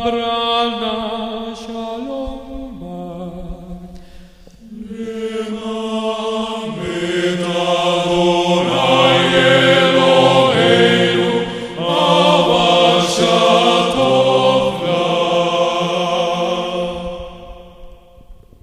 Abraham.